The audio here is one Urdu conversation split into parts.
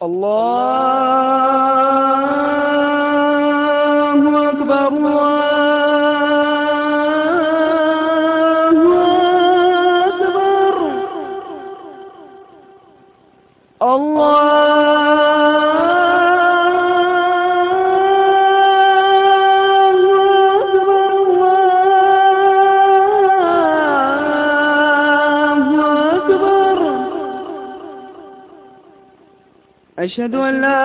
اللہ أشهد أن لا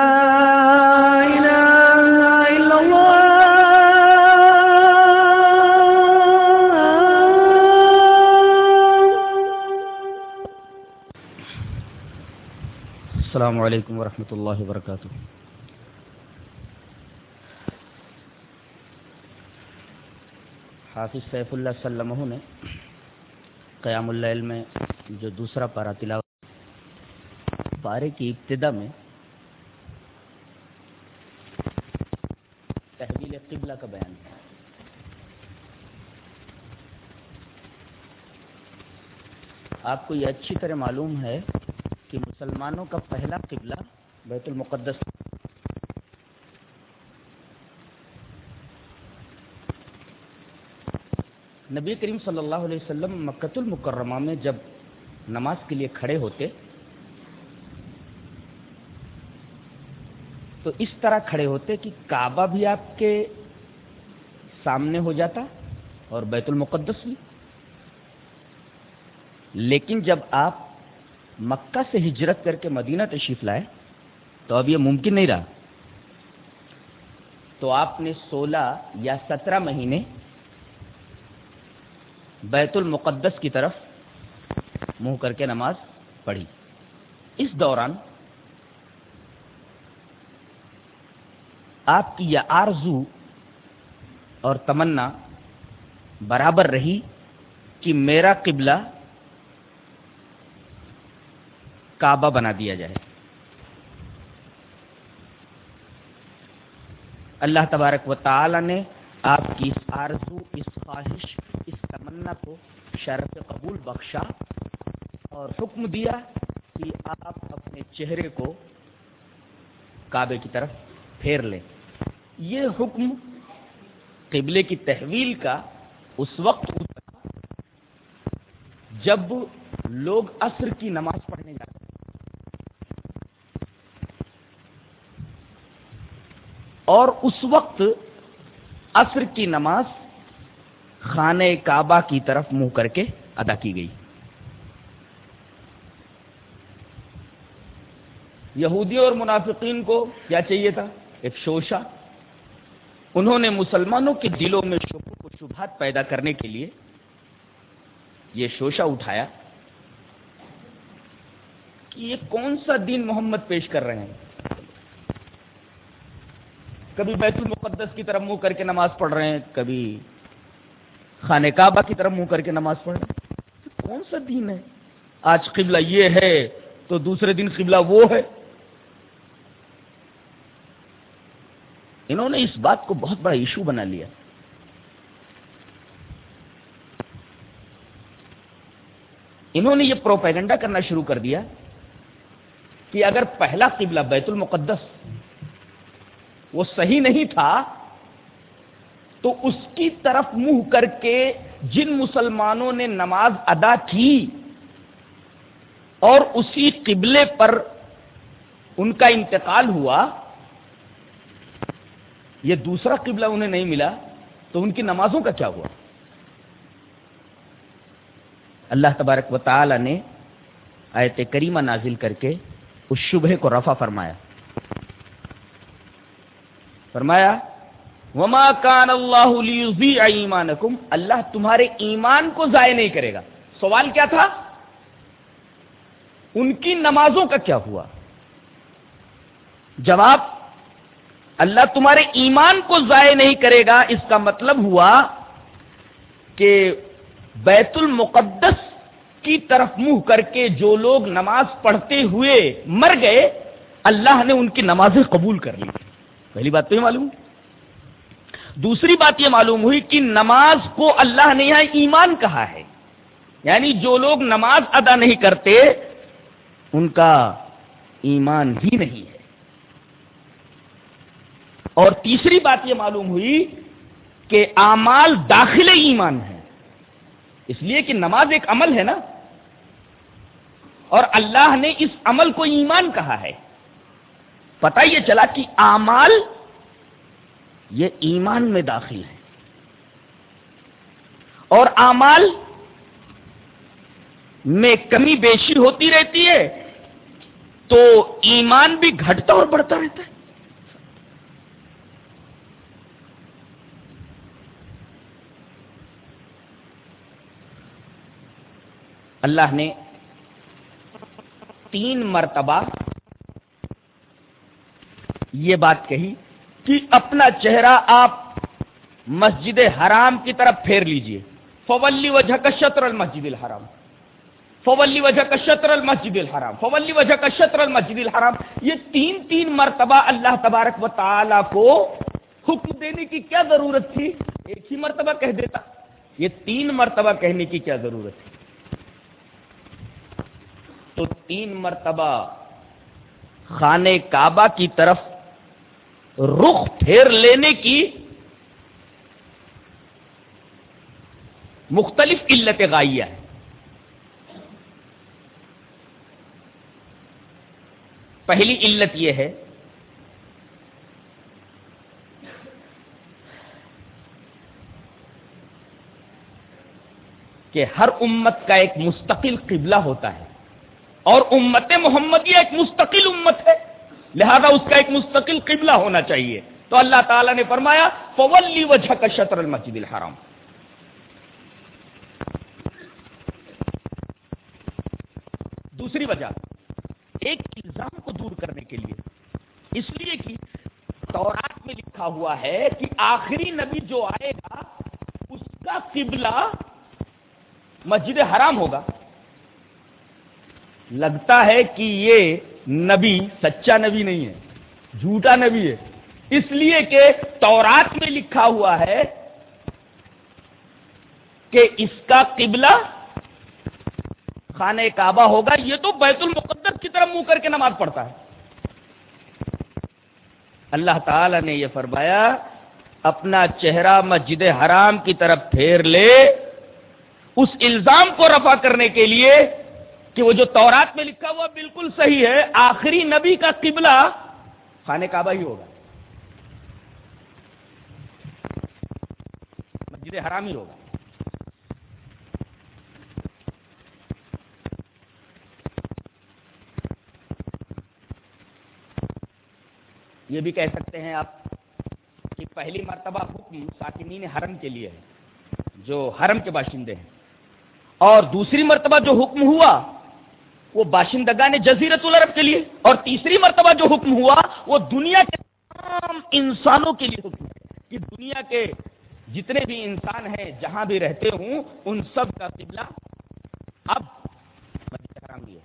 إله إلا الله. السلام علیکم ورحمۃ اللہ وبرکاتہ حافظ سیف اللہ سلم نے قیام اللیل میں جو دوسرا پارا تلاوت پارے کی ابتدا میں تحویل قبلہ کا بیان ہے۔ آپ کو یہ اچھی طرح معلوم ہے کہ مسلمانوں کا پہلا قبلہ بیت المقدس نبی کریم صلی اللہ علیہ وسلم مکت المکرمہ میں جب نماز کے لیے کھڑے ہوتے، تو اس طرح کھڑے ہوتے کہ کعبہ بھی آپ کے سامنے ہو جاتا اور بیت المقدس بھی لیکن جب آپ مکہ سے ہجرت کر کے مدینہ تشریف لائے، تو اب یہ ممکن نہیں رہا۔ تو آپ نے سولہ یا سترہ مہینے بیت المقدس کی طرف منہ کر کے نماز پڑھی۔ اس دوران آپ کی یہ آرزو اور تمنا برابر رہی کہ میرا قبلہ کعبہ بنا دیا جائے۔ اللہ تبارک و تعالی نے آپ کی اس آرزو، اس خواہش، اس تمنا کو شرف قبول بخشا اور حکم دیا کہ آپ اپنے چہرے کو کعبے کی طرف پھیر لیں۔ یہ حکم قبلے کی تحویل کا اس وقت اترا جب لوگ عصر کی نماز پڑھنے جاتے اور اس وقت عصر کی نماز خانہ کعبہ کی طرف منہ کر کے ادا کی گئی۔ یہودیوں اور منافقین کو کیا چاہیے تھا؟ ایک شوشہ۔ انہوں نے مسلمانوں کے دلوں میں شبہ و شبہات پیدا کرنے کے لیے یہ شوشہ اٹھایا کہ یہ کون سا دین محمد پیش کر رہے ہیں؟ کبھی بیت المقدس کی طرف منہ کر کے نماز پڑھ رہے ہیں، کبھی خانہ کعبہ کی طرف منہ کر کے نماز پڑھ رہے ہیں۔ کون سا دین ہے؟ آج قبلہ یہ ہے تو دوسرے دن قبلہ وہ ہے۔ انہوں نے اس بات کو بہت بڑا ایشو بنا لیا۔ انہوں نے یہ پروپیگنڈا کرنا شروع کر دیا کہ اگر پہلا قبلہ بیت المقدس وہ صحیح نہیں تھا، تو اس کی طرف منہ کر کے جن مسلمانوں نے نماز ادا کی اور اسی قبلے پر ان کا انتقال ہوا یہ دوسرا قبلہ انہیں نہیں ملا، تو ان کی نمازوں کا کیا ہوا؟ اللہ تبارک و تعالی نے آیت کریمہ نازل کر کے اس شبہ کو رفع فرمایا۔ فرمایا، وما کان اللہ ایمانکم اللہ تمہارے ایمان کو ضائع نہیں کرے گا۔ سوال کیا تھا؟ ان کی نمازوں کا کیا ہوا؟ جواب اللہ تمہارے ایمان کو ضائع نہیں کرے گا۔ اس کا مطلب ہوا کہ بیت المقدس کی طرف منہ کر کے جو لوگ نماز پڑھتے ہوئے مر گئے، اللہ نے ان کی نمازیں قبول کر لی۔ پہلی بات تو یہ معلوم۔ دوسری بات یہ معلوم ہوئی کہ نماز کو اللہ نے یہاں ایمان کہا ہے۔ یعنی جو لوگ نماز ادا نہیں کرتے، ان کا ایمان ہی نہیں ہے۔ اور تیسری بات یہ معلوم ہوئی کہ اعمال داخل ایمان ہے اس لیے کہ نماز ایک عمل ہے نا۔ اور اللہ نے اس عمل کو ایمان کہا ہے۔ پتا یہ چلا کہ اعمال یہ ایمان میں داخل ہے اور اعمال میں کمی بیشی ہوتی رہتی ہے تو ایمان بھی گھٹتا اور بڑھتا رہتا ہے۔ اللہ نے تین مرتبہ یہ بات کہی کہ اپنا چہرہ آپ مسجد حرام کی طرف پھیر لیجیے۔ فولی وجہ کا شطر المسجد الحرام۔ فولی وجہ کا شطر المسجد الحرام۔ فولی وجہ کا شطر المسجد الحرام۔ یہ تین تین مرتبہ اللہ تبارک و تعالی کو حکم دینے کی کیا ضرورت تھی؟ ایک ہی مرتبہ کہہ دیتا۔ یہ تین مرتبہ کہنے کی کیا ضرورت تھی؟ تو تین مرتبہ خانے کعبہ کی طرف رخ پھیر لینے کی مختلف علت غائیہ ہے۔ پہلی علت یہ ہے، کہ ہر امت کا ایک مستقل قبلہ ہوتا ہے۔ اور امت محمدیہ ایک مستقل امت ہے۔ لہذا اس کا ایک مستقل قبلہ ہونا چاہیے۔ تو اللہ تعالیٰ نے فرمایا فولی وجہ کا شطر المسجد الحرام۔ دوسری وجہ، ایک الزام کو دور کرنے کے لیے۔ اس لیے کہ تورات میں لکھا ہوا ہے کہ آخری نبی جو آئے گا، اس کا قبلہ مسجد حرام ہوگا۔ لگتا ہے کہ یہ نبی، سچا نبی نہیں ہے، جھوٹا نبی ہے۔ اس لیے کہ تورات میں لکھا ہوا ہے کہ اس کا قبلہ خانہ کعبہ ہوگا۔ یہ تو بیت المقدس کی طرف منہ کر کے نماز پڑھتا ہے۔ اللہ تعالی نے یہ فرمایا، اپنا چہرہ مسجد حرام کی طرف پھیر لے۔ اس الزام کو رفع کرنے کے لیے کہ وہ جو تورات میں لکھا ہوا بالکل صحیح ہے، آخری نبی کا قبلہ خانے کعبہ ہی ہوگا۔ مسجد حرام ہی ہوگا۔ یہ بھی کہہ سکتے ہیں آپ کہ پہلی مرتبہ حکم ساکنین حرم کے لیے ہے، جو حرم کے باشندے ہیں۔ اور دوسری مرتبہ جو حکم ہوا وہ باشندگان جزیرت العرب کے لیے اور تیسری مرتبہ جو حکم ہوا وہ دنیا کے تمام انسانوں کے لیے حکم کہ دنیا کے جتنے بھی انسان ہیں، جہاں بھی رہتے ہوں، ان سب کا قبلہ اب ہے۔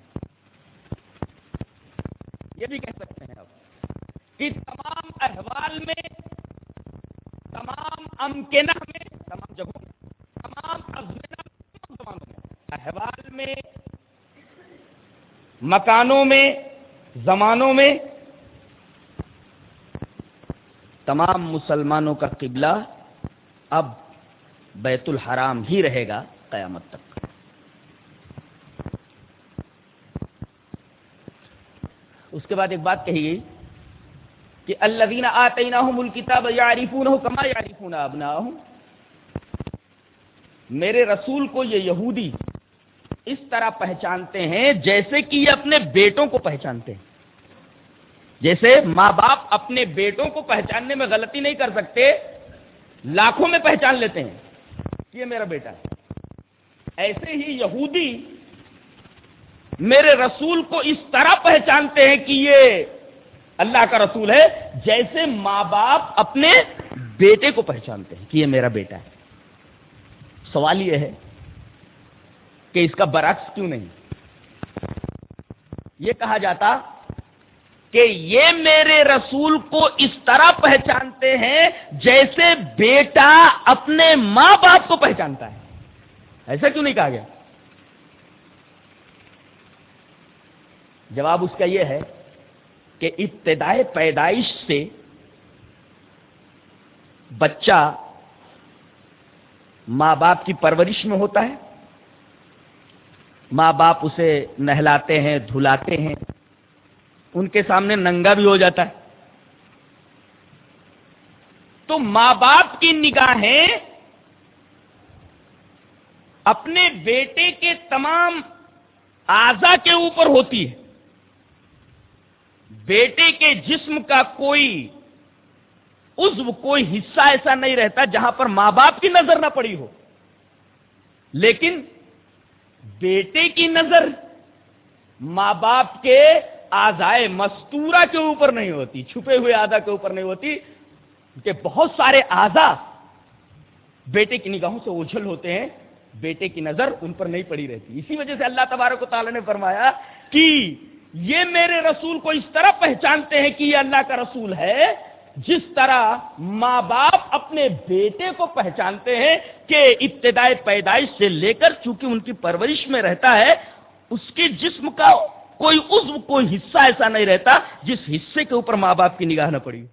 یہ بھی کہہ سکتے ہیں اب کہ تمام احوال میں، تمام امکنہ میں، تمام جگہوں میں، تمام میں زمانوں میں احوال میں مکانوں میں، زمانوں میں تمام مسلمانوں کا قبلہ اب بیت الحرام ہی رہے گا قیامت تک۔ اس کے بعد ایک بات کہی گئی کہ اللہ آتے الکتاب یعرفون کما یعرفون ابناہم۔ میرے رسول کو یہ یہودی اس طرح پہچانتے ہیں جیسے کہ یہ اپنے بیٹوں کو پہچانتے ہیں۔ جیسے ماں باپ اپنے بیٹوں کو پہچاننے میں غلطی نہیں کر سکتے، لاکھوں میں پہچان لیتے ہیں۔ کہ یہ میرا بیٹا ہے۔ ایسے ہی یہودی میرے رسول کو اس طرح پہچانتے ہیں کہ یہ اللہ کا رسول ہے، جیسے ماں باپ اپنے بیٹے کو پہچانتے ہیں کہ یہ میرا بیٹا ہے۔ سوال یہ ہے کہ اس کا برعکس کیوں نہیں؟ یہ کہا جاتا کہ یہ میرے رسول کو اس طرح پہچانتے ہیں جیسے بیٹا اپنے ماں باپ کو پہچانتا ہے۔ ایسا کیوں نہیں کہا گیا؟ جواب اس کا یہ ہے کہ ابتدائے پیدائش سے بچہ ماں باپ کی پرورش میں ہوتا ہے۔ ماں باپ اسے نہلاتے ہیں، دھلاتے ہیں۔ ان کے سامنے ننگا بھی ہو جاتا ہے۔ تو ماں باپ کی نگاہیں اپنے بیٹے کے تمام آزا کے اوپر ہوتی ہے۔ بیٹے کے جسم کا کوئی عزو کوئی حصہ ایسا نہیں رہتا جہاں پر ماں باپ کی نظر نہ پڑی ہو۔ لیکن بیٹے کی نظر ماں باپ کے آزائے مستورہ کے اوپر نہیں ہوتی، چھپے ہوئے آزا کے اوپر نہیں ہوتی، کہ بہت سارے آزا بیٹے کی نگاہوں سے اوجھل ہوتے ہیں، بیٹے کی نظر ان پر نہیں پڑی رہتی۔ اسی وجہ سے اللہ تبارک و تعالیٰ نے فرمایا کہ یہ میرے رسول کو اس طرح پہچانتے ہیں کہ یہ اللہ کا رسول ہے جس طرح ماں باپ اپنے بیٹے کو پہچانتے ہیں کہ ابتدائی پیدائش سے لے کر چونکہ ان کی پرورش میں رہتا ہے، اس کے جسم کا کوئی عزو کوئی حصہ ایسا نہیں رہتا جس حصے کے اوپر ماں باپ کی نگاہ نہ پڑی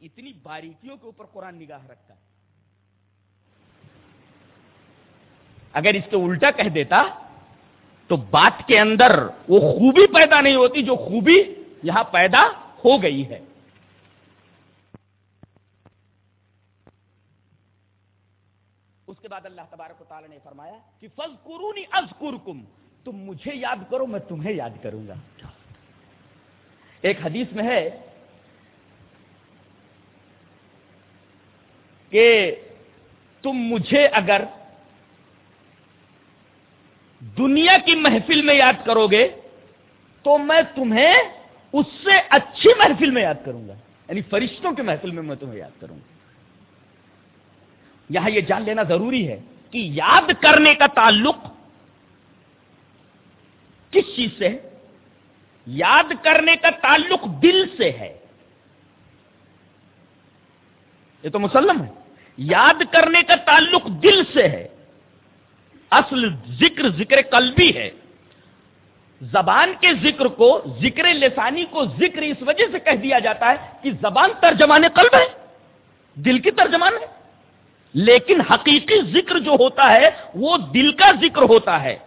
اتنی باریکیوں کے اوپر قرآن نگاہ رکھتا ہے۔ اگر اس کے الٹا کہہ دیتا تو بات کے اندر وہ خوبی پیدا نہیں ہوتی، جو خوبی یہاں پیدا ہو گئی ہے۔ اس کے بعد اللہ تبارک و تعالی نے فرمایا کہ فض قرونی از تم مجھے یاد کرو، میں تمہیں یاد کروں گا۔ ایک حدیث میں ہے کہ تم مجھے اگر دنیا کی محفل میں یاد کرو گے تو میں تمہیں اس سے اچھی محفل میں یاد کروں گا یعنی فرشتوں کی محفل میں میں تمہیں یاد کروں گا۔ یہاں یہ جان لینا ضروری ہے کہ یاد کرنے کا تعلق کس چیز سے ہے؟ یاد کرنے کا تعلق دل سے ہے۔ یہ تو مسلم ہے۔ یاد کرنے کا تعلق دل سے ہے۔ اصل ذکر ذکر قلبی ہے۔ زبان کے ذکر کو، ذکر لسانی کو ذکر اس وجہ سے کہہ دیا جاتا ہے کہ زبان ترجمان قلب ہے، دل کی ترجمان ہے۔ لیکن حقیقی ذکر جو ہوتا ہے، وہ دل کا ذکر ہوتا ہے۔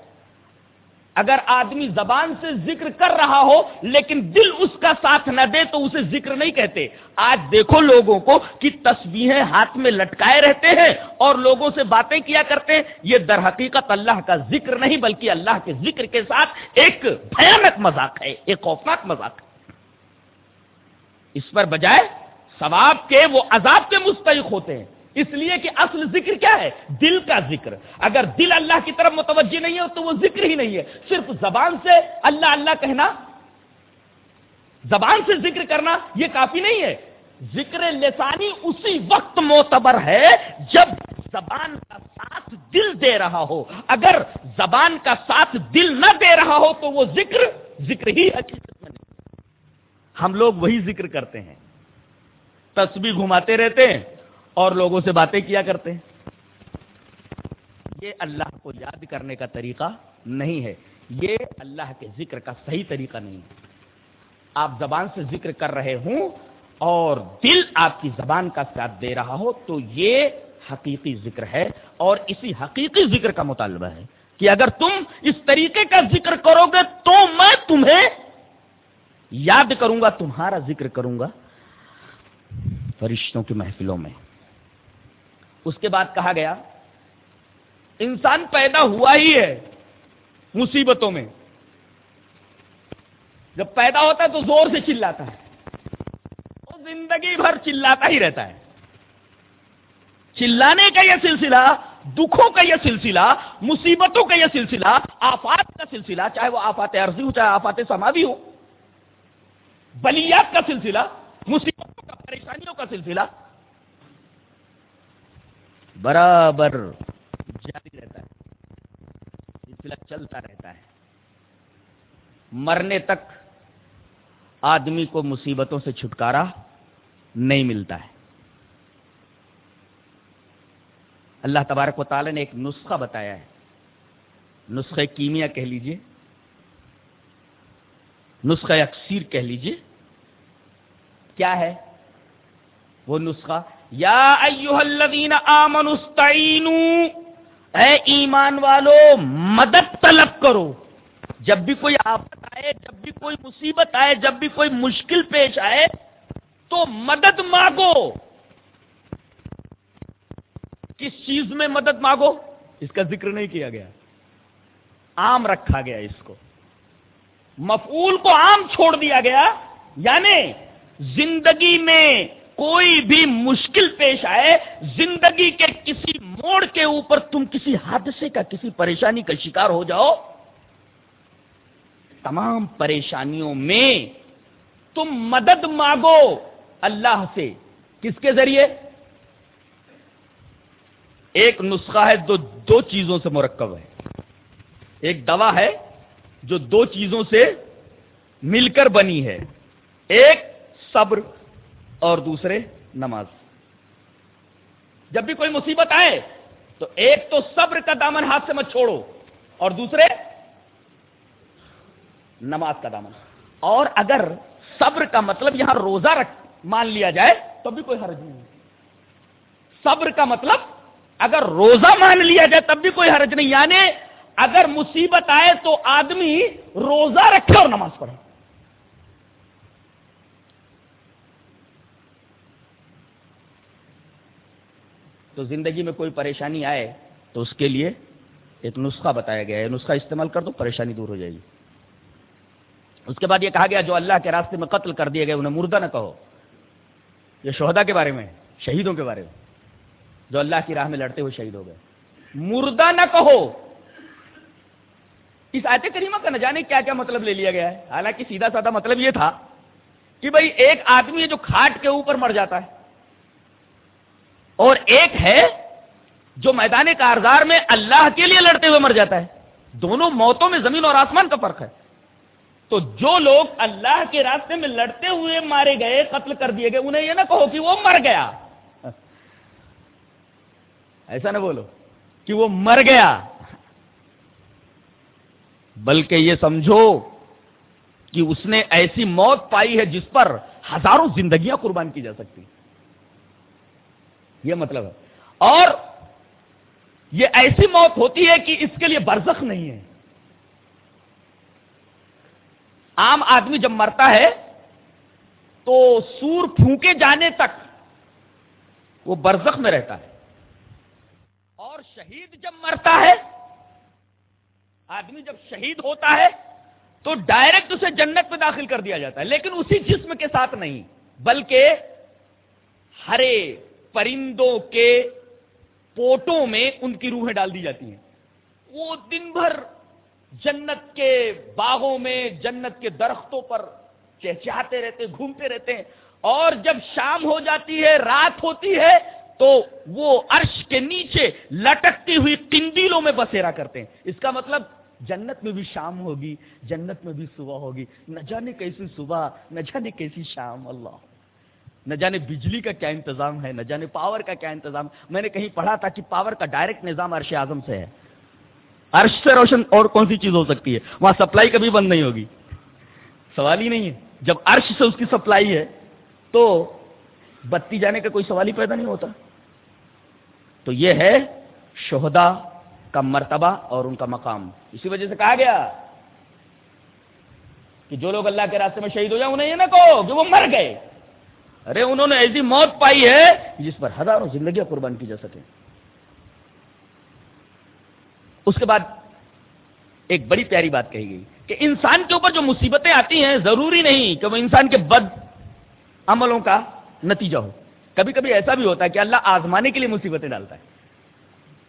اگر آدمی زبان سے ذکر کر رہا ہو لیکن دل اس کا ساتھ نہ دے تو اسے ذکر نہیں کہتے۔ آج دیکھو لوگوں کو کہ تسبیحیں ہاتھ میں لٹکائے رہتے ہیں اور لوگوں سے باتیں کیا کرتے ہیں۔ یہ در حقیقت اللہ کا ذکر نہیں بلکہ اللہ کے ذکر کے ساتھ ایک بھیانک مذاق ہے، ایک خوفناک مذاق ہے۔ اس پر بجائے ثواب کے وہ عذاب کے مستحق ہوتے ہیں۔ اس لیے کہ اصل ذکر کیا ہے؟ دل کا ذکر۔ اگر دل اللہ کی طرف متوجہ نہیں ہے تو وہ ذکر ہی نہیں ہے۔ صرف زبان سے اللہ اللہ کہنا، زبان سے ذکر کرنا یہ کافی نہیں ہے۔ ذکر لسانی اسی وقت معتبر ہے جب زبان کا ساتھ دل دے رہا ہو۔ اگر زبان کا ساتھ دل نہ دے رہا ہو تو وہ ذکر ذکر ہی حقیقت میں نہیں۔ ہم لوگ وہی ذکر کرتے ہیں۔ تسبیح گھماتے رہتے ہیں۔ اور لوگوں سے باتیں کیا کرتے ہیں؟ یہ اللہ کو یاد کرنے کا طریقہ نہیں ہے۔ یہ اللہ کے ذکر کا صحیح طریقہ نہیں ہے۔ آپ زبان سے ذکر کر رہے ہوں اور دل آپ کی زبان کا ساتھ دے رہا ہو تو یہ حقیقی ذکر ہے اور اسی حقیقی ذکر کا مطالبہ ہے کہ اگر تم اس طریقے کا ذکر کرو گے تو میں تمہیں یاد کروں گا، تمہارا ذکر کروں گا۔ فرشتوں کی محفلوں میں۔ اس کے بعد کہا گیا، انسان پیدا ہوا ہی ہے مصیبتوں میں۔ جب پیدا ہوتا ہے تو زور سے چلاتا ہے۔ وہ زندگی بھر چلاتا ہی رہتا ہے۔ چلانے کا یہ سلسلہ، دکھوں کا یہ سلسلہ، مصیبتوں کا یہ سلسلہ، آفات کا سلسلہ، چاہے وہ آفات عرضی ہو، چاہے آفات سماوی ہو، بلیات کا سلسلہ، مصیبتوں کا، پریشانیوں کا سلسلہ۔ برابر جاری رہتا ہے۔ سلسلہ چلتا رہتا ہے۔ مرنے تک آدمی کو مصیبتوں سے چھٹکارا نہیں ملتا ہے۔ اللہ تبارک و تعالی نے ایک نسخہ بتایا ہے۔ نسخے کیمیا کہہ لیجیے۔ نسخہ اکثیر کہہ لیجیے۔ کیا ہے وہ نسخہ؟ یا ایوہ الذین آمنوا استعینوا۔ اے ایمان والو، مدد طلب کرو۔ جب بھی کوئی آفت آئے، جب بھی کوئی مصیبت آئے، جب بھی کوئی مشکل پیش آئے، تو مدد مانگو۔ کس چیز میں مدد مانگو؟ اس کا ذکر نہیں کیا گیا۔ عام رکھا گیا اس کو۔ مفعول کو عام چھوڑ دیا گیا۔ یعنی زندگی میں کوئی بھی مشکل پیش آئے، زندگی کے کسی موڑ کے اوپر تم کسی حادثے کا، کسی پریشانی کا شکار ہو جاؤ۔ تمام پریشانیوں میں تم مدد مانگو اللہ سے۔ کس کے ذریعے؟ ایک نسخہ ہے جو دو چیزوں سے مرکب ہے۔ ایک دوا ہے جو دو چیزوں سے مل کر بنی ہے۔ ایک صبر۔ اور دوسرے نماز۔ جب بھی کوئی مصیبت آئے تو ایک تو صبر کا دامن ہاتھ سے مت چھوڑو اور دوسرے نماز کا دامن۔ اور اگر صبر کا مطلب یہاں روزہ رکھ، مان لیا جائے تو بھی کوئی حرج نہیں۔ صبر کا مطلب اگر روزہ مان لیا جائے تب بھی کوئی حرج نہیں۔ یعنی اگر مصیبت آئے تو آدمی روزہ رکھے اور نماز پڑھے۔ تو زندگی میں کوئی پریشانی آئے تو اس کے لیے ایک نسخہ بتایا گیا ہے۔ نسخہ استعمال کر دو، پریشانی دور ہو جائے گی۔ اس کے بعد یہ کہا گیا، جو اللہ کے راستے میں قتل کر دیے گئے، انہیں مردہ نہ کہو۔ یہ شہدا کے بارے میں شہیدوں کے بارے میں۔ جو اللہ کی راہ میں لڑتے ہوئے شہید ہو گئے۔ مردہ نہ کہو۔ اس آیت کریمہ کا نہ جانے کیا کیا مطلب لے لیا گیا ہے۔ حالانکہ سیدھا سادہ مطلب یہ تھا کہ بھائی ایک آدمی ہے جو کھاٹ کے اوپر مر جاتا ہے۔ اور ایک ہے جو میدان کارزار میں اللہ کے لیے لڑتے ہوئے مر جاتا ہے۔ دونوں موتوں میں زمین اور آسمان کا فرق ہے۔ تو جو لوگ اللہ کے راستے میں لڑتے ہوئے مارے گئے، قتل کر دیے گئے، انہیں یہ نہ کہو کہ وہ مر گیا۔ ایسا نہ بولو کہ وہ مر گیا۔ بلکہ یہ سمجھو کہ اس نے ایسی موت پائی ہے جس پر ہزاروں زندگیاں قربان کی جا سکتی۔ یہ مطلب ہے۔ اور یہ ایسی موت ہوتی ہے کہ اس کے لیے برزخ نہیں ہے۔ عام آدمی جب مرتا ہے تو سور پھونکے جانے تک وہ برزخ میں رہتا ہے۔ اور شہید جب مرتا ہے، آدمی جب شہید ہوتا ہے تو ڈائریکٹ اسے جنت میں داخل کر دیا جاتا ہے، لیکن اسی جسم کے ساتھ نہیں، بلکہ ہرے پرندوں کے پوٹوں میں ان کی روحیں ڈال دی جاتی ہیں۔ وہ دن بھر جنت کے باغوں میں، جنت کے درختوں پر چہچہاتے رہتے، گھومتے رہتے ہیں۔ اور جب شام ہو جاتی ہے، رات ہوتی ہے، تو وہ عرش کے نیچے لٹکتی ہوئی قندیلوں میں بسیرا کرتے ہیں۔ اس کا مطلب جنت میں بھی شام ہوگی، جنت میں بھی صبح ہوگی۔ نہ جانے کیسی صبح، نہ جانے کیسی شام، اللہ۔ نہ جانے بجلی کا کیا انتظام ہے، نہ جانے پاور کا کیا انتظام۔ میں نے کہیں پڑھا تھا کہ پاور کا ڈائریکٹ نظام عرش اعظم سے ہے۔ عرش سے روشن اور کون سی چیز ہو سکتی ہے؟ وہاں سپلائی کبھی بند نہیں ہوگی۔ سوال ہی نہیں ہے۔ جب عرش سے اس کی سپلائی ہے، تو بتی جانے کا کوئی سوال ہی پیدا نہیں ہوتا۔ تو یہ ہے شہدا کا مرتبہ اور ان کا مقام۔ اسی وجہ سے کہا گیا کہ جو لوگ اللہ کے راستے میں شہید ہو جائیں، انہیں یہ نہ کہو کہ وہ مر گئے۔ ارے انہوں نے ایسی موت پائی ہے جس پر ہزاروں زندگیاں قربان کی جا سکے اس کے بعد ایک بڑی پیاری بات کہی گئی کہ انسان کے اوپر جو مصیبتیں آتی ہیں، ضروری نہیں کہ وہ انسان کے بد عملوں کا نتیجہ ہو۔ کبھی کبھی ایسا بھی ہوتا ہے کہ اللہ آزمانے کے لیے مصیبتیں ڈالتا ہے۔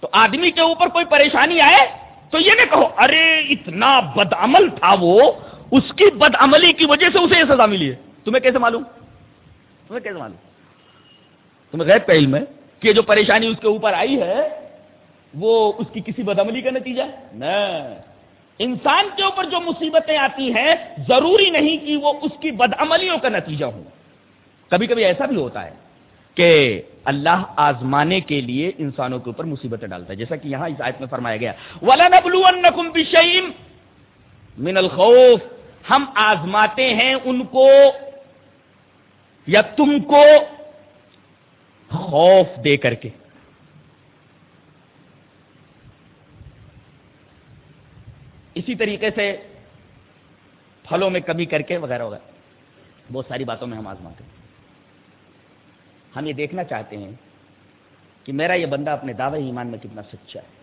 تو آدمی کے اوپر کوئی پریشانی آئے تو یہ نہ کہو، ارے اتنا بد عمل تھا وہ، اس کی بد عملی کی وجہ سے اسے یہ سزا ملی ہے۔ تمہیں کیسے معلوم؟ تمہیں کیسے معلوم؟ تمہیں غیر پہل میں کہ جو پریشانی اس کے اوپر آئی ہے، وہ اس کی کسی بدعملی کا نتیجہ؟ نہ۔ انسان کے اوپر جو مصیبتیں آتی ہیں، ضروری نہیں کہ وہ اس کی بدعملیوں کا نتیجہ ہو کبھی کبھی ایسا بھی ہوتا ہے کہ اللہ آزمانے کے لیے انسانوں کے اوپر مصیبتیں ڈالتا ہے۔ جیسا کہ یہاں اس آیت میں فرمایا گیا، وَلَنَبْلُوَنَّكُمْ بِشَيْءٍ مِنَ الْخَوْفِ۔ ہم آزماتے ہیں ان کو یا تم کو خوف دے کر کے۔ اسی طریقے سے پھلوں میں کمی کر کے وغیرہ وغیرہ۔ بہت ساری باتوں میں ہم آزماتے ہیں۔ ہم یہ دیکھنا چاہتے ہیں کہ میرا یہ بندہ اپنے دعوے ایمان میں کتنا سچا ہے۔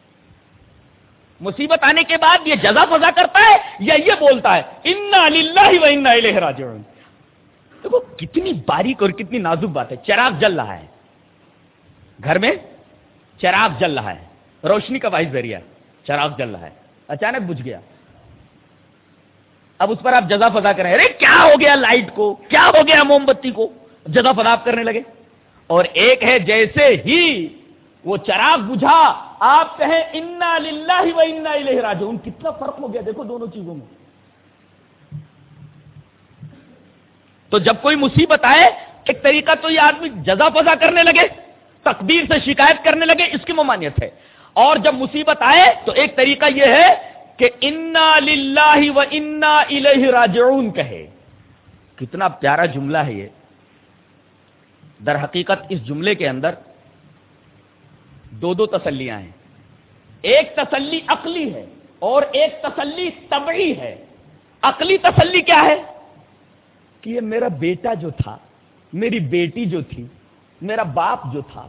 مصیبت آنے کے بعد یہ جزا فضا کرتا ہے یا یہ بولتا ہے انا و انا راجعون دیکھو، کتنی باریک اور کتنی نازک بات ہے۔ چراغ جل رہا ہے۔ گھر میں چراغ جل رہا ہے۔ روشنی کا واحد ذریعہ چراغ جل رہا ہے۔ اچانک بجھ گیا۔ اب اس پر آپ جزا فضا کریں۔ ارے، کیا ہو گیا لائٹ کو؟ کیا ہو گیا موم بتی کو؟ جزا فضا آپ کرنے لگے۔ اور ایک ہے جیسے ہی وہ چراغ بجھا، آپ کہیں انا للہ و انا الیہ راجعون. کتنا فرق ہو گیا۔ دیکھو دونوں چیزوں میں۔ تو جب کوئی مصیبت آئے، ایک طریقہ تو یہ آدمی جزا فضا کرنے لگے تقدیر سے شکایت کرنے لگے، اس کی ممانیت ہے۔ اور جب مصیبت آئے، تو ایک طریقہ یہ ہے کہ انا للہ و انا الیہ راجعون کہے۔ کتنا پیارا جملہ ہے یہ۔ در حقیقت اس جملے کے اندر دو دو تسلیاں ہیں۔ ایک تسلی عقلی ہے اور ایک تسلی طبعی ہے۔ عقلی تسلی کیا ہے؟ کہ یہ میرا بیٹا جو تھا، میری بیٹی جو تھی، میرا باپ جو تھا،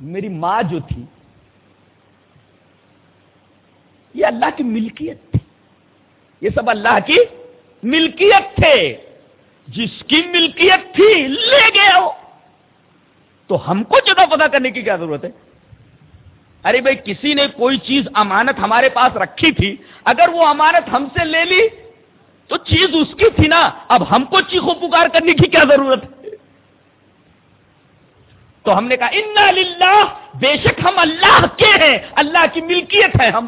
میری ماں جو تھی، یہ اللہ کی ملکیت تھی۔ یہ سب اللہ کی ملکیت تھے۔ جس کی ملکیت تھی، لے گیا ہو۔ تو ہم کو جگہ پتا کرنے کی کیا ضرورت ہے؟ ارے بھائی، کسی نے کوئی چیز امانت ہمارے پاس رکھی تھی، اگر وہ امانت ہم سے لے لی تو چیز اس کی تھی نا، اب ہم کو چیخو پکار کرنے کی کیا ضرورت ہے؟ تو ہم نے کہا، انا للہ بے شک ہم اللہ کے ہیں، اللہ کی ملکیت ہے ہم۔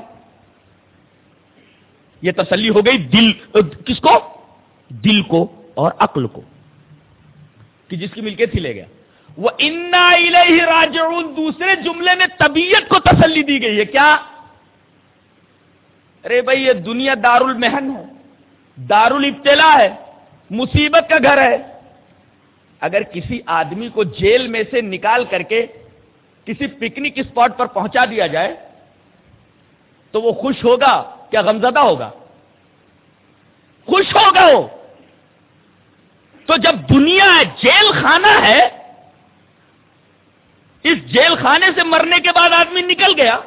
یہ تسلی ہو گئی دل، کس کو؟ دل کو اور عقل کو۔ کہ جس کی ملکیت ہی لے گیا۔ وہ انا راجعون، دوسرے جملے میں طبیعت کو تسلی دی گئی ہے۔ کیا؟ ارے بھائی، یہ دنیا دار المحن ہے۔ دار الابتلا ہے، مصیبت کا گھر ہے۔ اگر کسی آدمی کو جیل میں سے نکال کر کے کسی پکنک اسپاٹ پر پہنچا دیا جائے، تو وہ خوش ہوگا، کیا غمزدہ ہوگا؟ خوش ہوگا وہ۔ تو جب دنیا جیل خانہ ہے، اس جیل خانے سے مرنے کے بعد آدمی نکل گیا۔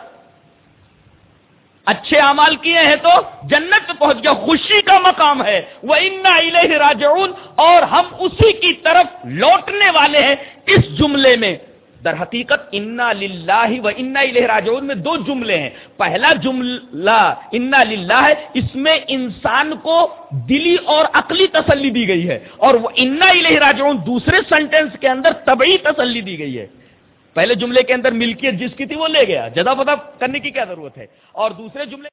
اچھے امال کیے ہیں تو جنت میں پہنچ گیا، خوشی کا مقام ہے۔ وہ انا راجعون۔ اور ہم اسی کی طرف لوٹنے والے ہیں اس جملے میں۔ در حقیقت، انا للہ و انا الہ راجعون میں دو جملے ہیں۔ پہلا جملہ، انا للہ ہے اس میں انسان کو دلی اور عقلی تسلی دی گئی ہے۔ اور وہ انا الہ راجعون، دوسرے سینٹینس کے اندر طبعی تسلی دی گئی ہے۔ پہلے جملے کے اندر ملکیت جس کی تھی وہ لے گیا۔ جدا پتا کرنے کی کیا ضرورت ہے؟ اور دوسرے جملے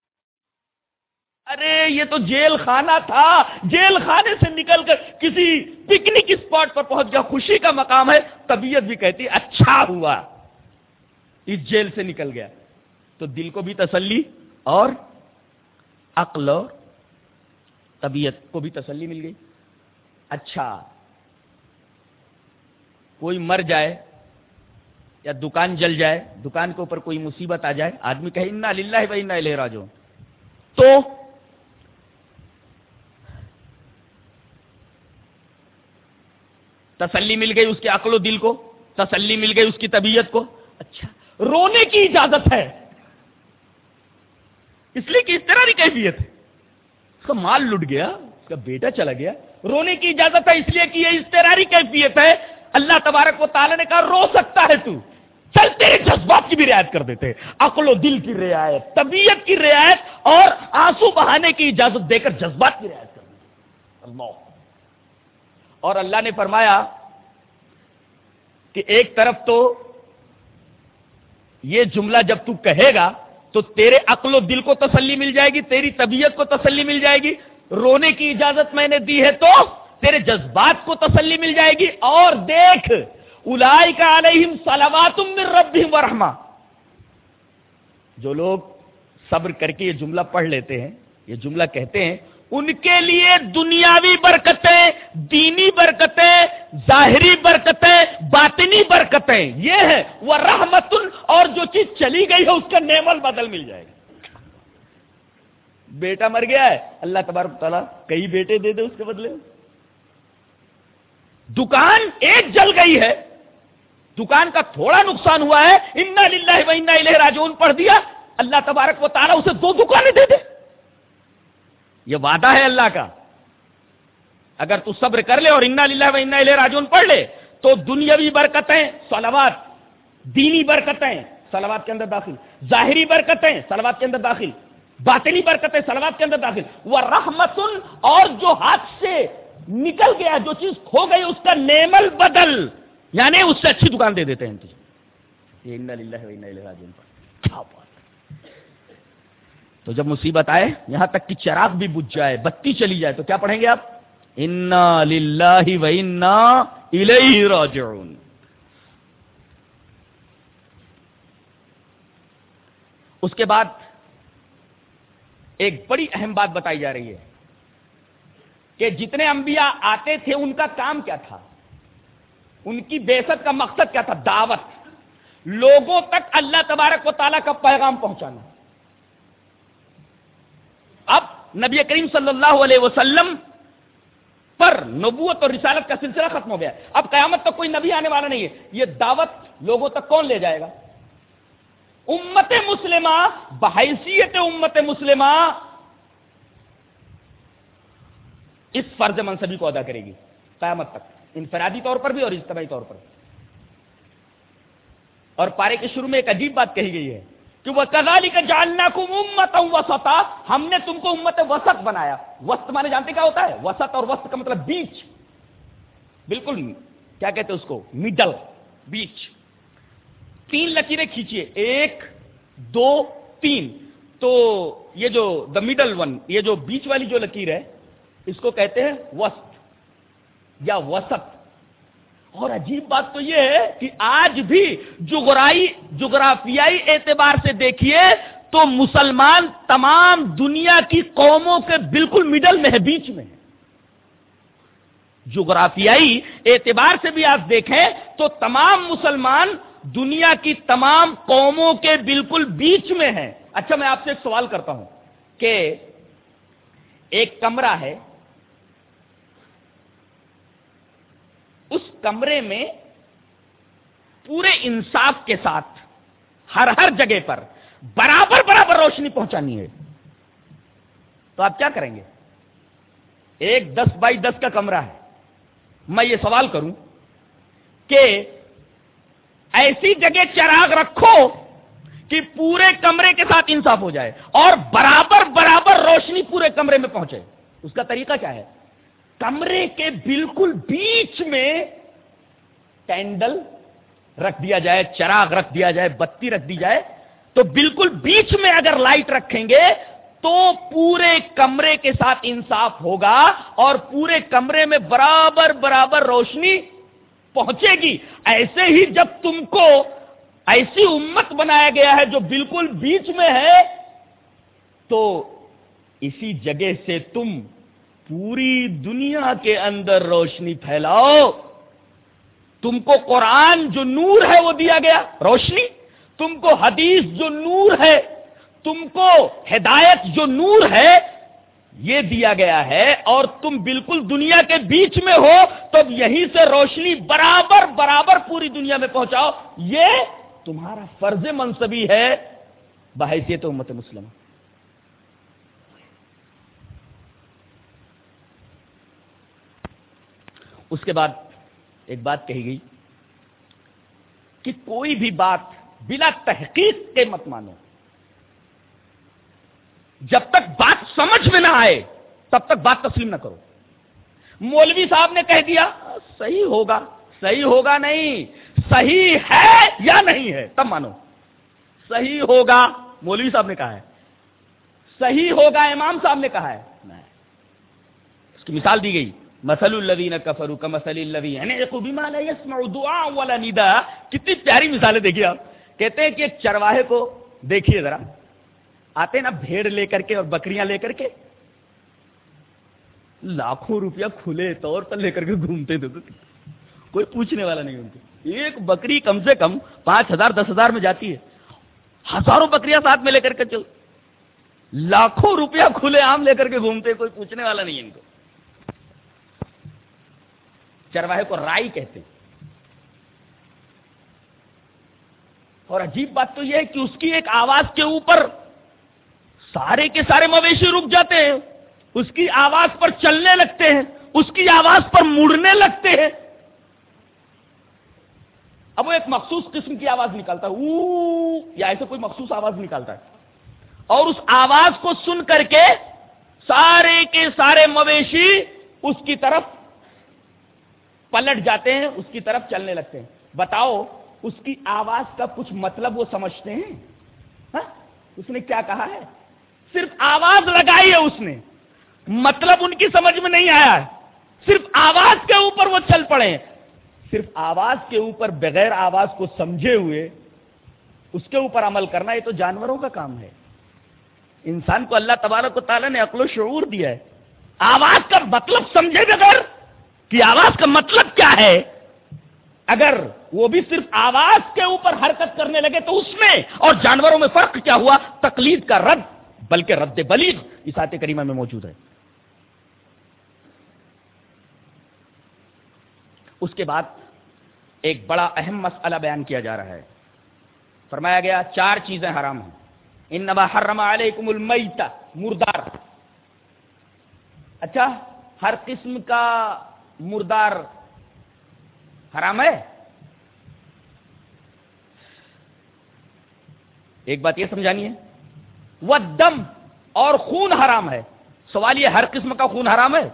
ارے، یہ تو جیل خانہ تھا۔ جیل خانے سے نکل کر کسی پکنک اسپاٹ پر پہنچ گیا۔ خوشی کا مقام ہے۔ طبیعت بھی کہتی اچھا ہوا۔ اس جیل سے نکل گیا۔ تو دل کو بھی تسلی اور عقل اور طبیعت کو بھی تسلی مل گئی۔ اچھا۔ کوئی مر جائے یا دکان جل جائے، دکان کے اوپر کوئی مصیبت آ جائے، آدمی کہے، انا للہ بھائی نہ لے راجو تو تسلی مل گئی اس کے عقل و دل کو، تسلی مل گئی اس کی طبیعت کو۔ اچھا رونے کی اجازت ہے۔ اس لیے کہ اس طرح کی کیفیت ہے۔ اس کا مال لٹ گیا، اس کا بیٹا چلا گیا۔ رونے کی اجازت ہے، اس لیے کہ یہ استراری کیفیت ہے۔ اللہ تبارک و تعالیٰ نے کہا، رو سکتا ہے تو۔ چل، تیرے جذبات کی بھی رعایت کر دیتے۔ عقل و دل کی رعایت، طبیعت کی رعایت اور آنسو بہانے کی اجازت دے کر جذبات کی رعایت کر دیتے۔ اللہ۔ اور اللہ نے فرمایا کہ ایک طرف تو یہ جملہ جب تو کہے گا تو تیرے عقل و دل کو تسلی مل جائے گی، تیری طبیعت کو تسلی مل جائے گی۔ رونے کی اجازت میں نے دی ہے تو تیرے جذبات کو تسلی مل جائے گی اور دیکھ الائی کا علیہم سلامات رب ورحما جو لوگ صبر کر کے یہ جملہ پڑھ لیتے ہیں، یہ جملہ کہتے ہیں، ان کے لیے دنیاوی برکتیں، دینی برکتیں، ظاہری برکتیں، باطنی برکتیں، یہ ہے وہ رحمت اور جو چیز چلی گئی ہے، اس کا نیمل بدل مل جائے گا بیٹا مر گیا ہے، اللہ تبارک تعالیٰ کئی بیٹے دے دے اس کے بدلے۔ دکان ایک جل گئی ہے۔ دکان کا تھوڑا نقصان ہوا ہے۔ انا للہ و انا الہ راجعون۔ پڑھ دیا۔ اللہ تبارک و تعالیٰ اسے دو دکانیں دے دے۔ یہ وعدہ ہے اللہ کا۔ اگر تو صبر کر لے اور انا للہ و انا الہ راجعون پڑھ لے، تو دنیاوی برکتیں سلوات دینی برکتیں سلوات کے اندر داخل، ظاہری برکتیں سلوات کے اندر داخل، باطنی برکتیں سلوات کے اندر داخل۔ وہ رحمت اور جو ہاتھ سے نکل گیا، جو چیز کھو گئی، اس کا نیمل بدل۔ یعنی اس سے اچھی دکان دے دیتے ہیں تجھے۔ تو جب مصیبت آئے، یہاں تک کہ چراغ بھی بجھ جائے، بتی چلی جائے، تو کیا پڑھیں گے آپ؟ انا للہ و انا الیہ راجعون۔ اس کے بعد ایک بڑی اہم بات بتائی جا رہی ہے۔ کہ جتنے انبیاء آتے تھے، ان کا کام کیا تھا؟ ان کی بیست کا مقصد کیا تھا؟ دعوت۔ لوگوں تک اللہ تبارک و تعالیٰ کا پیغام پہنچانا۔ اب نبی کریم صلی اللہ علیہ وسلم پر نبوت اور رسالت کا سلسلہ ختم ہو گیا۔ اب قیامت تک کوئی نبی آنے والا نہیں ہے۔ یہ دعوت لوگوں تک کون لے جائے گا؟ امت مسلمہ، بحیثیت امت مسلمہ اس فرض منصبی کو ادا کرے گی۔ قیامت تک، انفرادی طور پر بھی اور اجتماعی طور پر اور پارے کے شروع میں ایک عجیب بات کہی گئی ہے کہ وہ کزالی کا جاننا کو امت وسطا۔ ہم نے تم کو امت وسط بنایا۔ وسط مانے جانتے کیا ہوتا ہے؟ وسط اور وسط کا مطلب بیچ۔ بالکل کیا کہتے اس کو؟ مڈل بیچ۔ تین لکیریں کھینچیے۔ ایک، دو، تین۔ تو یہ جو دا مڈل ون یہ جو بیچ والی جو لکیر ہے اس کو کہتے ہیں وسط یا وسط۔ اور عجیب بات تو یہ ہے کہ آج بھی جغرائی جغرافیائی اعتبار سے دیکھیے تو مسلمان تمام دنیا کی قوموں کے بالکل مڈل میں ہے، بیچ میں ہے۔ جغرافیائی اعتبار سے بھی آپ دیکھیں تو تمام مسلمان دنیا کی تمام قوموں کے بالکل بیچ میں ہیں۔ اچھا میں آپ سے ایک سوال کرتا ہوں کہ ایک کمرہ ہے اس کمرے میں پورے انصاف کے ساتھ، ہر ہر جگہ پر برابر برابر روشنی پہنچانی ہے۔ تو آپ کیا کریں گے؟ ایک دس بائی دس کا کمرہ ہے۔ میں یہ سوال کروں کہ ایسی جگہ چراغ رکھو کہ پورے کمرے کے ساتھ انصاف ہو جائے اور برابر برابر روشنی پورے کمرے میں پہنچے۔ اس کا طریقہ کیا ہے؟ کمرے کے بالکل بیچ میں کینڈل رکھ دیا جائے، چراغ رکھ دیا جائے، بتی رکھ دی جائے۔ تو بالکل بیچ میں اگر لائٹ رکھیں گے تو پورے کمرے کے ساتھ انصاف ہوگا اور پورے کمرے میں برابر برابر روشنی پہنچے گی۔ ایسے ہی جب تم کو ایسی امت بنایا گیا ہے جو بالکل بیچ میں ہے، تو اسی جگہ سے تم پوری دنیا کے اندر روشنی پھیلاؤ۔ تم کو قرآن جو نور ہے وہ دیا گیا، روشنی۔ تم کو حدیث جو نور ہے، تم کو ہدایت جو نور ہے، یہ دیا گیا ہے۔ اور تم بالکل دنیا کے بیچ میں ہو تو یہیں سے روشنی برابر برابر پوری دنیا میں پہنچاؤ۔ یہ تمہارا فرض منصبی ہے۔ بحیثیت امت مسلم اس کے بعد ایک بات کہی گئی کہ کوئی بھی بات بلا تحقیق کے مت مانو۔ جب تک بات سمجھ میں نہ آئے، تب تک بات تسلیم نہ کرو۔ مولوی صاحب نے کہہ دیا، صحیح ہوگا صحیح ہوگا نہیں، صحیح ہے یا نہیں ہے، تب مانو۔ صحیح ہوگا، مولوی صاحب نے کہا ہے۔ صحیح ہوگا، امام صاحب نے کہا ہے۔ اس کی مثال دی گئی۔ مسل الدین کفرو کا مسل والا نیدا کتنی پیاری مثالیں دیکھیے آپ. کہتے ہیں کہ ایک چرواہے کو دیکھیے ذرا. آتے نا بھیڑ لے کر کے اور بکریاں لے کر کے. لاکھوں روپیہ کھلے طور پر لے کر کے گھومتے تھے کوئی پوچھنے والا نہیں ان کو ایک بکری کم سے کم پانچ ہزار، دس ہزار میں جاتی ہے. ہزاروں بکریاں ساتھ میں لے کر کے چل. لاکھوں روپیہ کھلے عام لے کر کے گھومتے کوئی پوچھنے والا نہیں ان کو. چرواہے کو رائی کہتے اور عجیب بات تو یہ ہے کہ اس کی ایک آواز کے اوپر سارے کے سارے مویشی رک جاتے ہیں، اس کی آواز پر چلنے لگتے ہیں، اس کی آواز پر مڑنے لگتے ہیں۔ اب وہ ایک مخصوص قسم کی آواز نکالتا ہے یا ایسے کوئی مخصوص آواز نکالتا ہے۔ اور اس آواز کو سن کر کے سارے کے سارے مویشی اس کی طرف پلٹ جاتے ہیں، اس کی طرف چلنے لگتے ہیں۔ بتاؤ، اس کی آواز کا کچھ مطلب وہ سمجھتے ہیں؟ ہاں؟ اس نے کیا کہا ہے؟ صرف آواز لگائی ہے اس نے۔ مطلب ان کی سمجھ میں نہیں آیا ہے۔ صرف آواز کے اوپر وہ چل پڑے ہیں۔ صرف آواز کے اوپر بغیر آواز کو سمجھے ہوئے، اس کے اوپر عمل کرنا یہ تو جانوروں کا کام ہے۔ انسان کو اللہ تبارک و تعالیٰ نے عقل و شعور دیا ہے۔ آواز کا مطلب سمجھے بغیر کہ آواز کا مطلب کیا ہے؟ اگر وہ بھی صرف آواز کے اوپر حرکت کرنے لگے تو اس میں اور جانوروں میں فرق کیا ہوا؟ تقلید کا رد، بلکہ رد بلیغ اس آتے کریمہ میں موجود ہے۔ اس کے بعد ایک بڑا اہم مسئلہ بیان کیا جا رہا ہے۔ فرمایا گیا، چار چیزیں حرام ہیں۔ ان نبا حرم علیکم المیتا مردار۔ اچھا ہر قسم کا مردار حرام ہے؟ ایک بات یہ سمجھانی ہے، وہ دم اور خون حرام ہے۔ سوال یہ ہر قسم کا خون حرام ہے۔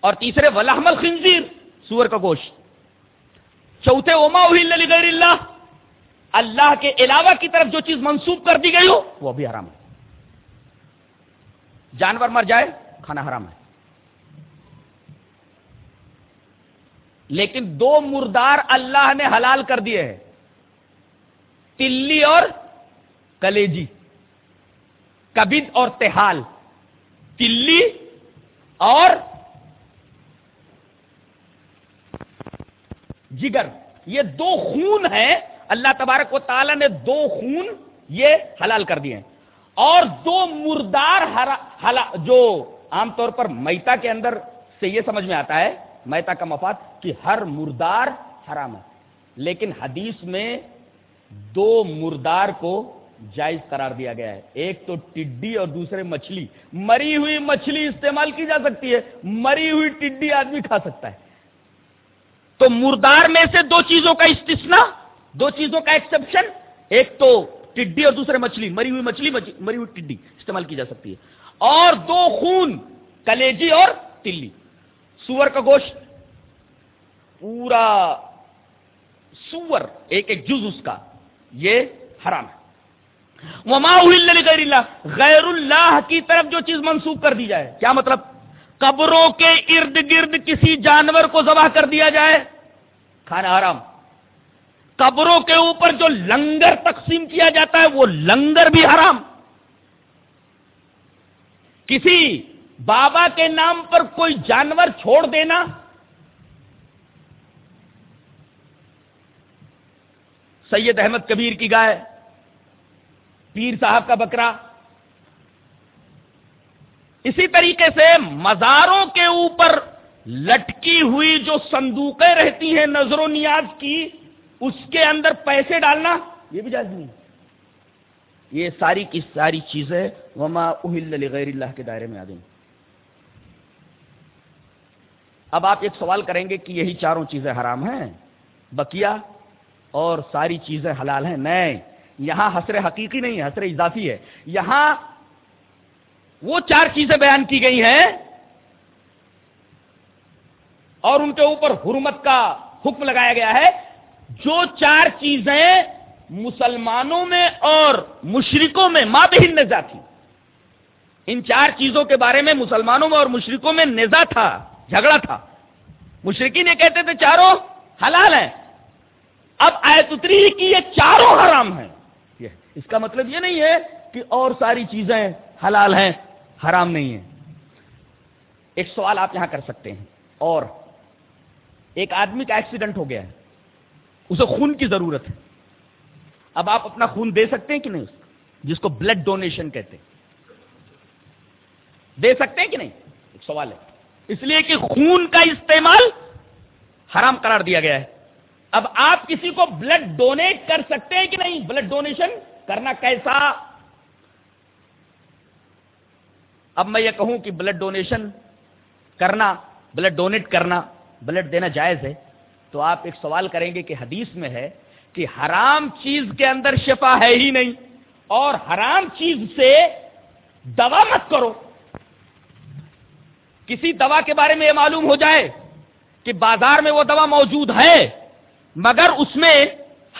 اور تیسرے ولحمل خنزیر سور کا گوشت۔ چوتھے اوما غیر اللہ اللہ کے علاوہ کی طرف جو چیز منسوخ کر دی گئی ہو، وہ بھی حرام ہے۔ جانور مر جائے، کھانا حرام ہے۔ لیکن دو مردار اللہ نے حلال کر دیے ہیں۔ تلی اور کلیجی۔ کبد اور تہال تلی اور جگر۔ یہ دو خون ہیں۔ اللہ تبارک و تعالی نے دو خون یہ حلال کر دیے ہیں۔ اور دو مردار جو عام طور پر میتا کے اندر سے یہ سمجھ میں آتا ہے میتا کا مفاد کہ ہر مردار حرام ہے۔ لیکن حدیث میں دو مردار کو جائز قرار دیا گیا ہے۔ ایک تو ٹڈی اور دوسرے مچھلی۔ مری ہوئی مچھلی استعمال کی جا سکتی ہے۔ مری ہوئی ٹڈی آدمی کھا سکتا ہے۔ تو مردار میں سے دو چیزوں کا استثنا دو چیزوں کا ایکسپشن ایک تو ٹڈی اور دوسرے مچھلی۔ مری ہوئی مچھلی مری ہوئی ٹڈی استعمال کی جا سکتی ہے۔ اور دو خون، کلیجی اور تلی۔ سور کا گوشت پورا سور، ایک ایک جز اس کا، یہ حرام ہے۔ وما غیر اللہ غیر اللہ کی طرف جو چیز منسوخ کر دی جائے۔ کیا مطلب؟ قبروں کے ارد گرد کسی جانور کو ذبح کر دیا جائے؟ کھانا حرام۔ قبروں کے اوپر جو لنگر تقسیم کیا جاتا ہے، وہ لنگر بھی حرام۔ کسی بابا کے نام پر کوئی جانور چھوڑ دینا؟ سید احمد کبیر کی گائے، پیر صاحب کا بکرا۔ اسی طریقے سے مزاروں کے اوپر لٹکی ہوئی جو صندوقیں رہتی ہیں نظر و نیاز کی، اس کے اندر پیسے ڈالنا، یہ بھی جائز نہیں۔ یہ ساری کی ساری چیزیں، وما اہل غیر اللہ کے دائرے میں آ جائیں اب آپ ایک سوال کریں گے کہ یہی چاروں چیزیں حرام ہیں؟ بکیا اور ساری چیزیں حلال ہیں؟ نہیں. یہاں حسر حقیقی نہیں ہے حسر اضافی ہے. یہاں وہ چار چیزیں بیان کی گئی ہیں اور ان کے اوپر حرمت کا حکم لگایا گیا ہے، جو چار چیزیں مسلمانوں میں اور مشرکوں میں ماں بہن نزا تھی۔ ان چار چیزوں کے بارے میں مسلمانوں میں اور مشرکوں میں نزا تھا۔ جھگڑا تھا۔ مشرقی نے کہتے تھے، چاروں حلال ہیں۔ اب آیت اتری کی یہ چاروں حرام ہیں۔ اس کا مطلب یہ نہیں ہے کہ اور ساری چیزیں حلال ہیں، حرام نہیں ہیں۔ ایک سوال آپ یہاں کر سکتے ہیں۔ اور ایک آدمی کا ایکسیڈنٹ ہو گیا ہے۔ اسے خون کی ضرورت ہے۔ اب آپ اپنا خون دے سکتے ہیں کہ نہیں؟ جس کو بلڈ ڈونیشن کہتے ہیں۔ دے سکتے ہیں کہ نہیں؟ ایک سوال ہے۔ اس لیے کہ خون کا استعمال حرام قرار دیا گیا ہے۔ اب آپ کسی کو بلڈ ڈونیٹ کر سکتے ہیں کہ نہیں؟ بلڈ ڈونیشن کرنا کیسا؟ اب میں یہ کہوں کہ بلڈ ڈونیشن کرنا بلڈ ڈونیٹ کرنا بلڈ دینا جائز ہے۔ تو آپ ایک سوال کریں گے کہ حدیث میں ہے کہ حرام چیز کے اندر شفا ہے ہی نہیں اور حرام چیز سے دوا مت کرو۔ کسی دوا کے بارے میں یہ معلوم ہو جائے کہ بازار میں وہ دوا موجود ہے، مگر اس میں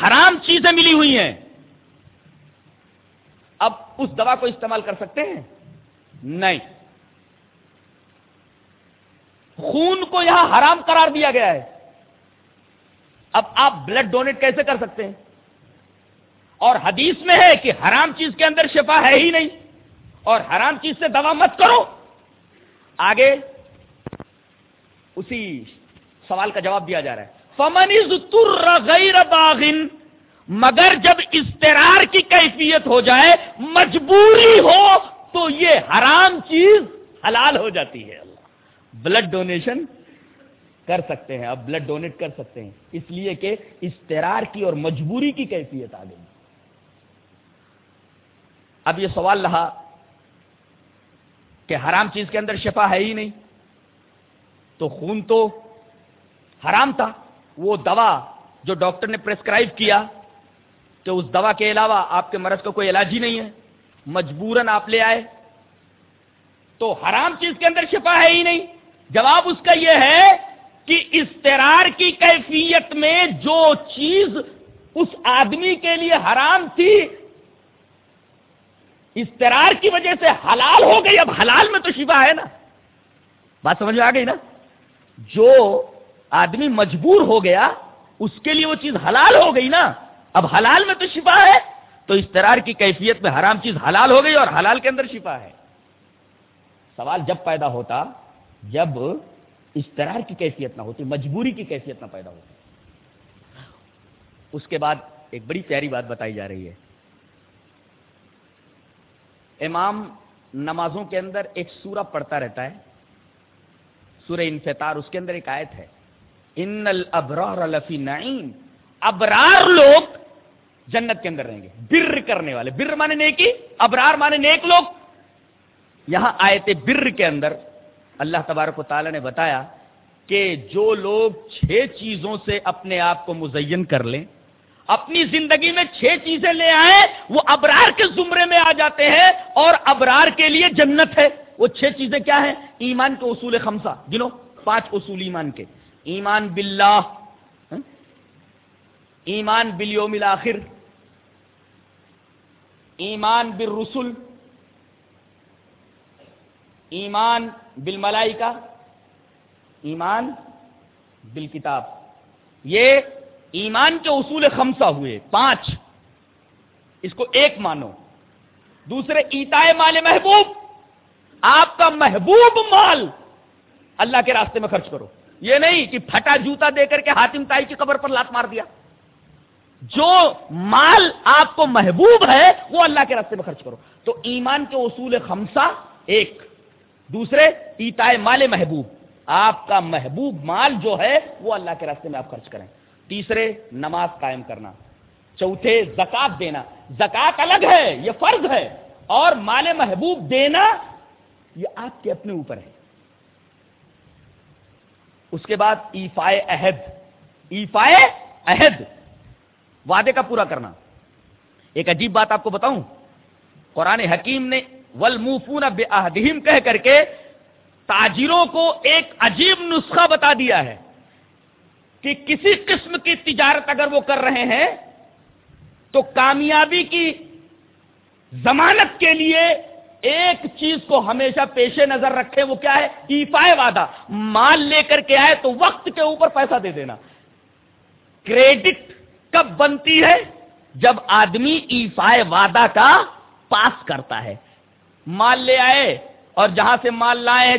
حرام چیزیں ملی ہوئی ہیں۔ اب اس دوا کو استعمال کر سکتے ہیں؟ نہیں۔ خون کو یہاں حرام قرار دیا گیا ہے۔ اب آپ بلڈ ڈونیٹ کیسے کر سکتے ہیں؟ اور حدیث میں ہے کہ حرام چیز کے اندر شفا ہے ہی نہیں، اور حرام چیز سے دوا مت کرو۔ آگے اسی سوال کا جواب دیا جا رہا ہے۔ فمن غیر باغن مگر جب استرار کی کیفیت ہو جائے، مجبوری ہو، تو یہ حرام چیز حلال ہو جاتی ہے۔ اللہ بلڈ ڈونیشن کر سکتے ہیں اب بلڈ ڈونیٹ کر سکتے ہیں۔ اس لیے کہ استرار کی اور مجبوری کی کیفیت آ گئی اب یہ سوال رہا کہ حرام چیز کے اندر شفا ہے ہی نہیں۔ تو خون تو حرام تھا۔ وہ دوا جو ڈاکٹر نے پرسکرائب کیا کہ اس دوا کے علاوہ آپ کے مرض کا کوئی علاج ہی نہیں ہے۔ مجبوراً آپ لے آئے۔ تو حرام چیز کے اندر شفا ہے ہی نہیں۔ جواب اس کا یہ ہے کہ استرار کی کیفیت میں جو چیز اس آدمی کے لیے حرام تھی استرار کی وجہ سے حلال ہو گئی، اب حلال میں تو شفا ہے نا۔ بات سمجھ میں آ گئی نا؟ جو آدمی مجبور ہو گیا، اس کے لیے وہ چیز حلال ہو گئی نا۔ اب حلال میں تو شفا ہے، تو استرار کی کیفیت میں حرام چیز حلال ہو گئی اور حلال کے اندر شفا ہے۔ سوال جب پیدا ہوتا، جب استرار کی کیفیت نہ ہوتی، مجبوری کی کیفیت نہ پیدا ہوتی۔ اس کے بعد ایک بڑی پیاری بات بتائی جا رہی ہے۔ امام نمازوں کے اندر ایک سورہ پڑھتا رہتا ہے۔ سورہ انفطار، اس کے اندر ایک آیت ہے۔ ان الابرار لفی نعیم۔ ابرار لوگ جنت کے اندر رہیں گے۔ بر کرنے والے۔ بر مانے نیکی، ابرار مانے نیک لوگ۔ یہاں آئے تھے بر کے اندر اللہ تبارک و تعالی نے بتایا کہ جو لوگ چھ چیزوں سے اپنے آپ کو مزین کر لیں اپنی زندگی میں چھ چیزیں لے آئے، وہ ابرار کے زمرے میں آ جاتے ہیں اور ابرار کے لیے جنت ہے۔ وہ چھ چیزیں کیا ہیں؟ ایمان کے اصول خمسہ۔ گنو، پانچ اصول ایمان کے۔ ایمان باللہ ایمان بلیوم الاخر۔ ایمان بالرسل۔ ایمان بالملائکہ۔ ایمان بالکتاب۔ یہ ایمان کے اصول خمسہ ہوئے، پانچ۔ اس کو ایک مانو۔ دوسرے ایتائے مال محبوب۔ آپ کا محبوب مال اللہ کے راستے میں خرچ کرو۔ یہ نہیں کہ پھٹا جوتا دے کر کے ہاتم تائی کی قبر پر لات مار دیا۔ جو مال آپ کو محبوب ہے، وہ اللہ کے راستے میں خرچ کرو۔ تو ایمان کے اصول خمسہ، ایک۔ دوسرے ایتائے مال محبوب۔ آپ کا محبوب مال جو ہے، وہ اللہ کے راستے میں آپ خرچ کریں۔ تیسرے، نماز قائم کرنا۔ چوتھے زکات دینا۔ زکات الگ ہے، یہ فرض ہے۔ اور مال محبوب دینا، یہ آپ کے اپنے اوپر ہے۔ اس کے بعد ایفائے عہد۔ ایفائے عہد۔ وعدے کا پورا کرنا۔ ایک عجیب بات آپ کو بتاؤں۔ قرآن حکیم نے ول منہ بے کہہ کر کے تاجروں کو ایک عجیب نسخہ بتا دیا ہے۔ کہ کسی قسم کی تجارت اگر وہ کر رہے ہیں تو کامیابی کی ضمانت کے لیے ایک چیز کو ہمیشہ پیش نظر رکھے، وہ کیا ہے؟ ایفائے وعدہ۔ مال لے کر کے آئے تو وقت کے اوپر پیسہ دے دینا۔ کریڈٹ کب بنتی ہے؟ جب آدمی ایفائے وعدہ کا پاس کرتا ہے۔ مال لے آئے اور جہاں سے مال لائے ہیں